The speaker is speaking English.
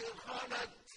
قد خلت